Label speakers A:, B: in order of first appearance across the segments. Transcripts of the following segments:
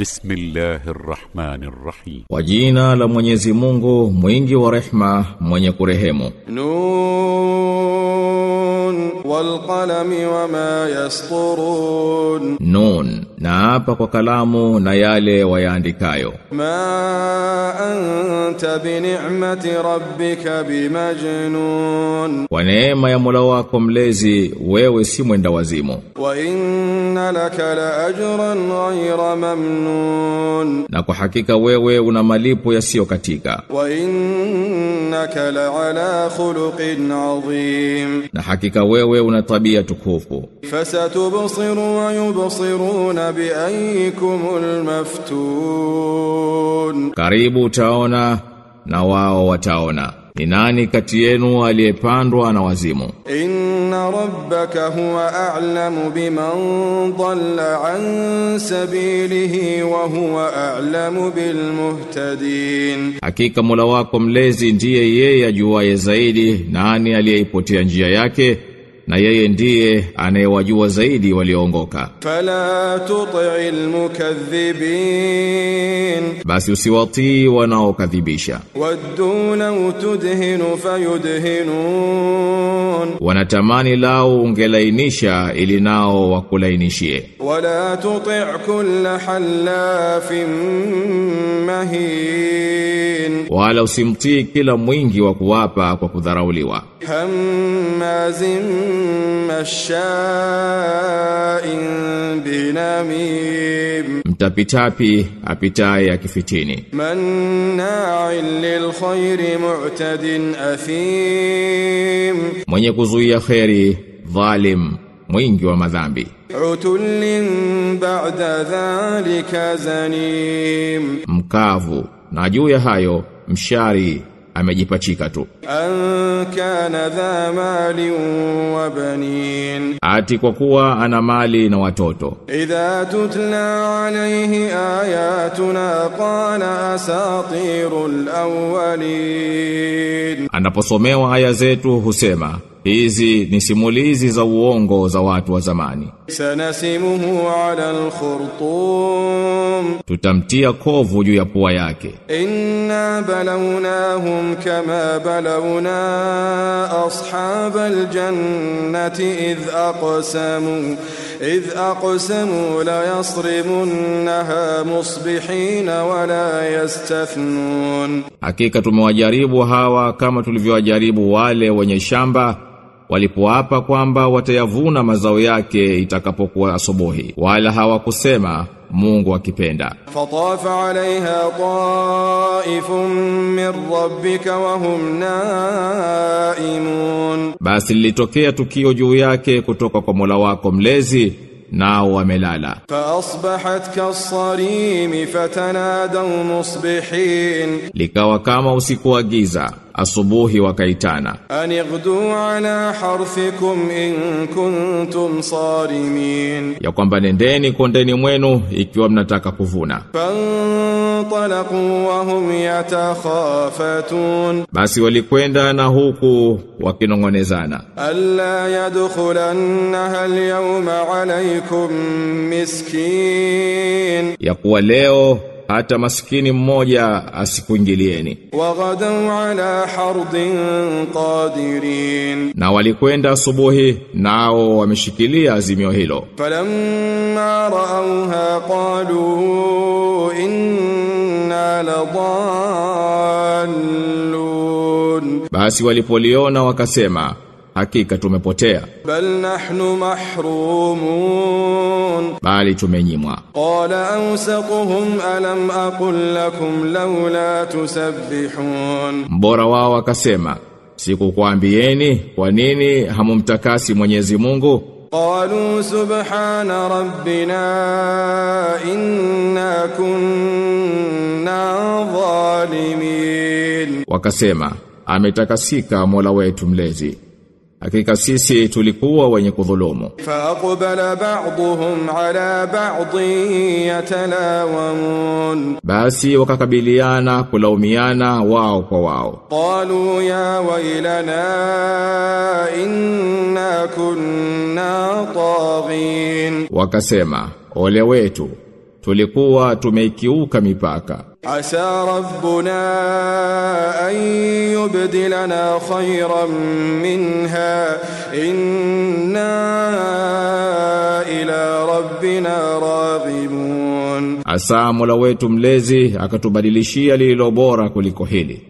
A: بسم الله الرحمن الرحيم
B: Kwa jina la Mwenyezi Mungu mwingi wa rehma mwenye kurehemu
C: نون والقلم وما يسطرون
B: Nun na hapa kwa kalamu na yale wayaandikayo.
C: Ma anta bi ni'mati rabbika bimajnun,
B: kwa neema ya Mola wako mlezi wewe si mwenda wazimu.
C: Wa inna laka la ajran ghayra mamnun,
B: na kwa hakika wewe una malipo yasiyo
C: katika. Wa innaka la ala khuluqin adhim,
B: na hakika wewe una tabia tukufu.
C: Fasatubsiru wa yubsiruna biaykumul maftun,
B: karibu utaona na wao wataona. Ni nani kati yenu aliyepandwa na wazimu?
C: Inna rabbaka huwa a'lamu biman dhalla an sabilihi wa huwa a'lamu bil muhtadin.
B: Hakika mola wako mlezi ndiye yeye ajuaye zaidi nani aliyeipotea njia yake na yeye ndiye anayewajua zaidi walioongoka.
C: Fala tuti'il mukaththibin
B: basi usiwatii wanaokadhibisha.
C: Wadduna tudhinu fayudhinun,
B: wanatamani lao ungelainisha ili nao wakulainishie.
C: Wala tuti' kulla halafin mahin
B: wala usimtii kila mwingi wa kuwapa kwa kudharauliwa.
C: Hamazim mashain binamim,
B: mtapitapi apitaye akifitini.
C: Manna'in lilkhairi mu'tadin athim,
B: mwenye kuzuia kheri, dhalim mwingi wa madhambi.
C: Utullin ba'da dhalika zanim,
B: mkavu na juu ya hayo mshari amejipachika tu.
C: An kana dha mali wa banin,
B: ati kwa kuwa ana mali na watoto.
C: Idha tutla alayhi ayatuna qala asatirul awwalin,
B: anaposomewa aya zetu husema Hizi ni simulizi za uongo za watu wa zamani.
C: Sanasimuhu ala al-khurtum.
B: Tutamtia kovu juu ya pua yake.
C: Inna balawnahum kama balawna ashabal jannati idh aqsamu idh aqsamu la yasrimunha musbihin wa la yastathnun.
B: Hakika tumewajaribu hawa kama tulivyowajaribu wale wenye shamba walipoapa kwamba watayavuna mazao yake itakapokuwa asubuhi wala hawakusema Mungu akipenda.
C: Fatafa alaiha taifun min rabbika wa hum naimun,
B: basi lilitokea tukio juu yake kutoka kwa Mola wako mlezi nao wamelala.
C: Faasbahat kasarim fatanadaw musbihin,
B: likawa kama usiku wa giza asubuhi wakaitana.
C: Anigdu ala harfikum in kuntum sarimin
B: ya kwamba nendeni kondeni mwenu ikiwa mnataka kuvuna.
C: Fantalaqu wa hum yatakhafatun.
B: Basi walikwenda na huku wakinongonezana.
C: Alla yadkhulannaha alyawma alaykum miskin.
B: Ya kuwa leo hata maskini mmoja asikuingilieni.
C: Waghadau ala hardin qadirin,
B: na walikwenda asubuhi nao wameshikilia azimio hilo.
C: Falamma qalu inna ladallun,
B: basi walipoliona wakasema hakika tumepotea.
C: Bal nahnu mahrumun.
B: Bali tumenyimwa.
C: Qala awsaquhum alam aqul lakum laula tusabbihun.
B: Bora wao akasema sikukwambieni kwa nini hamumtakasi Mwenyezi Mungu?
C: Qalu subhana rabbina inna kunna zalimin.
B: Wakasema ametakasika Mola wetu mlezi. Hakika sisi tulikuwa wenye kudhulumu.
C: Faaqbala ba'dhum ala ba'dhin yatalawun
B: basi wakakabiliana kulaumiana wao kwa wao.
C: Qalu ya wailana inna kunna tagin
B: wakasema ole wetu
D: tulikuwa tumeikiuka mipaka.
C: Asa rabbuna an yubdilana khayran minha. Inna ila rabbina raghibun.
D: Asa mola wetu mlezi akatubadilishia lililo bora kuliko hili.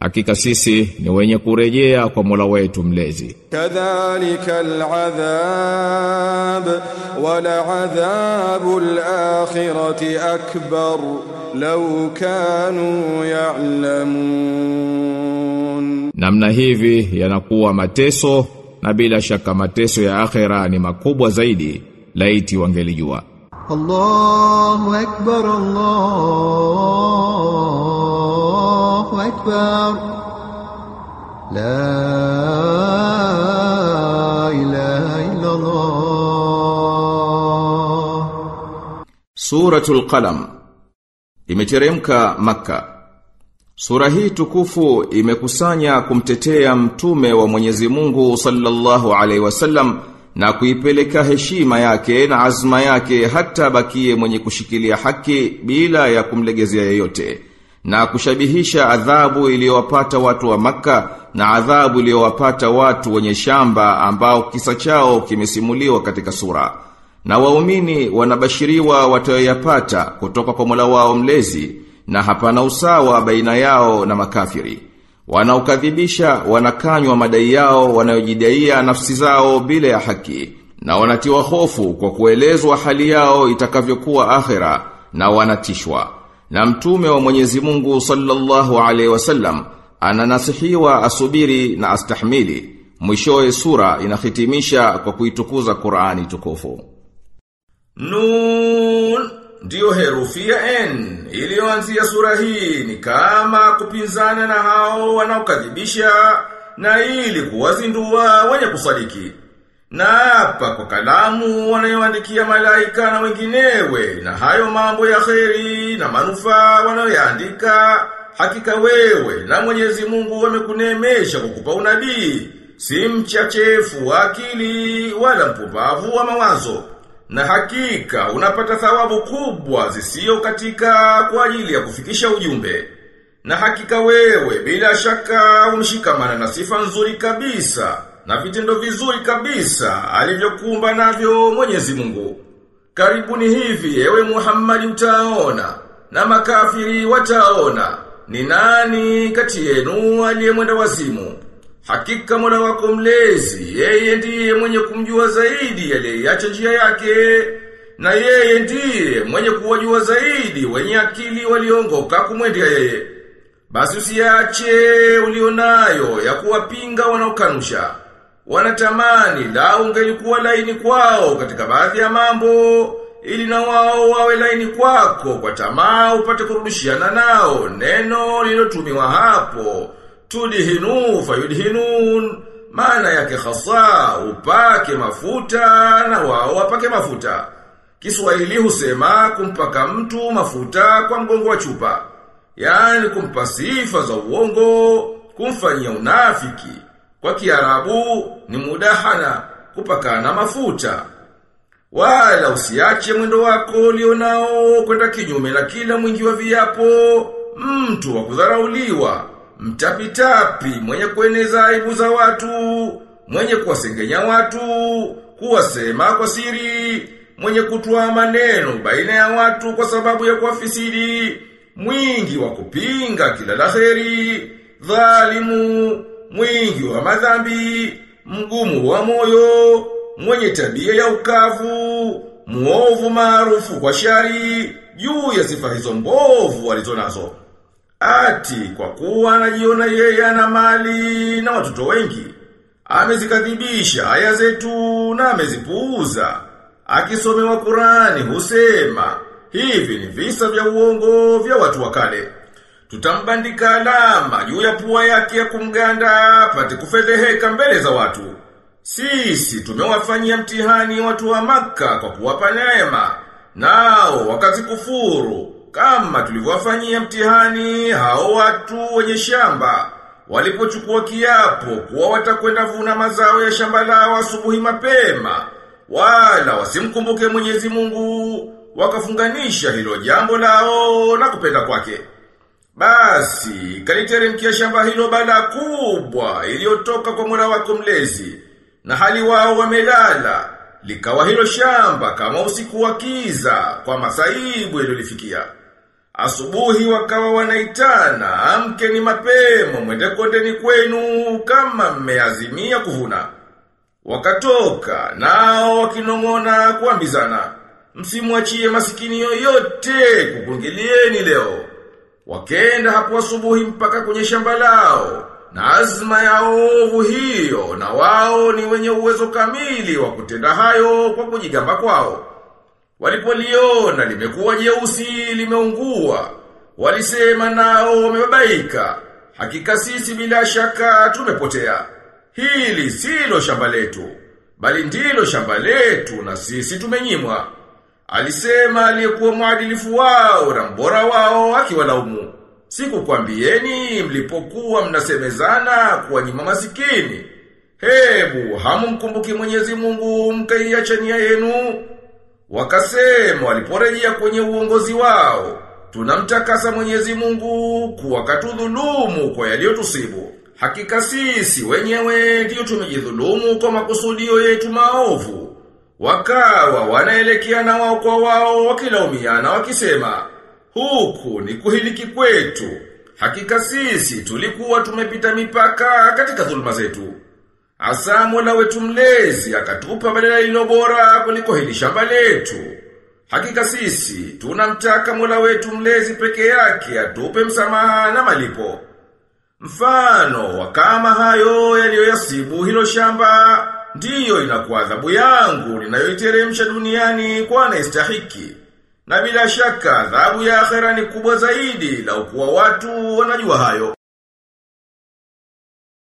D: Hakika sisi ni wenye kurejea kwa Mola wetu mlezi.
C: Kadhalika al-adhab wa la'adhabu al-akhirati akbar law kanu ya'lamun.
D: Namna hivi yanakuwa mateso na bila shaka mateso ya akhira ni makubwa zaidi laiti wangelijua.
E: Allahu akbar Allah الله أكبر لا إله إلا الله
B: Suratul Qalam imeteremka Makka. Sura hii tukufu imekusanya kumtetea mtume wa Mwenyezi Mungu sallallahu alaihi wasallam na kuipeleka heshima yake na azma yake hata bakie mwenye kushikilia haki bila ya kumlegezea yeyote na kushabihisha adhabu iliyowapata watu wa maka na adhabu iliyowapata watu wenye shamba ambao kisa chao kimesimuliwa katika sura. Na waumini wanabashiriwa watayoyapata kutoka kwa Mola wao mlezi na hapana usawa baina yao na makafiri. Wanaokadhibisha wanakanywa madai yao wanayojidaia nafsi zao bila ya haki na wanatiwa hofu kwa kuelezwa hali yao itakavyokuwa akhera na wanatishwa. Na mtume wa Mwenyezi Mungu sallallahu alaihi wasallam ananasihiwa asubiri na astahmili. Mwishowe sura inahitimisha kwa kuitukuza Qur'ani tukufu. Nun ndiyo herufi ya N iliyoanzia sura hii ni kama kupinzana na hao wanaokadhibisha na ili kuwazindua wenye kusadiki. Na hapa kwa kalamu wanayoandikia malaika na wenginewe na hayo mambo ya kheri na manufaa wanayoandika hakika wewe na Mwenyezi Mungu wamekunemesha kukupa unabii si mchachefu wa akili wala mpumbavu wa mawazo. Na hakika unapata thawabu kubwa zisiyo katika kwa ajili ya kufikisha ujumbe. Na hakika wewe bila shaka umshikamana na sifa nzuri kabisa na vitendo vizuri kabisa alivyokuumba navyo Mwenyezi Mungu. Karibuni hivi ewe Muhammad utaona na makafiri wataona ni nani kati yenu aliyemwenda wazimu. Hakika Mola wako mlezi, yeye ndiye mwenye kumjua zaidi aliyeacha njia yake, na yeye ndiye mwenye kuwajua zaidi wenye akili waliongoka kumwendea yeye. Basi usiache ulionayo ya kuwapinga wanaokanusha. Wanatamani la ungelikuwa laini kwao katika baadhi ya mambo, ili na wao wawe laini kwako kwa tamaa upate kurudishiana nao. Neno lililotumiwa hapo tudihinu fayudhinun maana yake hasa upake mafuta na wao wapake mafuta. Kiswahili husema kumpaka mtu mafuta kwa mgongo wa chupa yaani kumpa sifa za uongo kumfanyia unafiki kwa Kiarabu ni mudahana kupakana mafuta. Wala usiache mwendo wako ulionao kwenda kinyume na kila mwingi wa viapo mtu wa kudharauliwa mtapitapi mwenye kueneza aibu za watu, mwenye kuwasengenya watu, kuwasema kwa siri, mwenye kutoa maneno baina ya watu kwa sababu ya kuwafisidi, mwingi wa kupinga kila la heri, dhalimu, mwingi wa madhambi, mgumu wa moyo, mwenye tabia ya ukavu, muovu maarufu kwa shari, juu ya sifa hizo mbovu walizonazo. Ati kwa kuwa anajiona yeye ana mali na watoto wengi. Amezikadhibisha aya zetu na amezipuuza. Akisomewa Kurani husema, hivi ni visa vya uongo vya watu wa kale. Tutambandika alama juu ya pua yake ya kumganda pate kufedheheka mbele za watu. Sisi tumewafanyia mtihani watu wa maka kwa kuwapa neema. Nao wakazikufuru kama tulivyowafanyia mtihani hao watu wenye shamba walipochukua kiapo kuwa watakwenda vuna mazao ya shamba lao asubuhi mapema wala wasimkumbuke Mwenyezi Mungu wakafunganisha hilo jambo lao na kupenda kwake. Basi, kaliteremkia shamba hilo bala kubwa iliyotoka kwa Mola wako mlezi, na hali wao wamelala, likawa hilo shamba kama usiku wa kiza kwa masaibu yaliyolifikia. Asubuhi wakawa wanaitana, amkeni mapema, mwende kondeni kwenu kama mmeazimia kuvuna. Wakatoka, nao wakinong'ona kuambizana, msimwachie masikini yoyote kukungilieni leo. Wakenda hapo asubuhi mpaka kwenye shamba lao, na azma ya ovu hiyo, na wao ni wenye uwezo kamili wa kutenda hayo kwa kujigamba kwao. Walipoliona limekuwa jeusi limeungua, walisema nao wamebabaika, hakika sisi bila shaka tumepotea. Hili silo shamba letu, bali ndilo shamba letu na sisi tumenyimwa. Alisema aliyekuwa mwadilifu wao na mbora wao akiwalaumu. Sikukwambieni mlipokuwa mnasemezana kuwanyima masikini. Hebu hamumkumbuki Mwenyezi Mungu mkaiacha nia yenu. Wakasema waliporejea kwenye uongozi wao, tunamtakasa Mwenyezi Mungu kuwa katudhulumu kwa yaliyotusibu. Hakika sisi wenyewe ndio tumejidhulumu kwa makusudio yetu maovu. Wakawa wanaelekea na wao kwa wao wakilaumiana wakisema, huku ni kuhiliki kwetu. Hakika sisi tulikuwa tumepita mipaka katika dhuluma zetu. Asa Mola wetu mlezi akatupa badala ilo bora kuliko hili shamba letu. Hakika sisi tunamtaka Mola wetu mlezi peke yake atupe msamaha na malipo. Mfano wakama hayo yaliyoyasibu hilo shamba ndiyo inakuwa adhabu yangu ninayoiteremsha duniani kwa anayestahiki. Na bila shaka adhabu ya akhera ni kubwa zaidi la ukuwa watu wanajua hayo.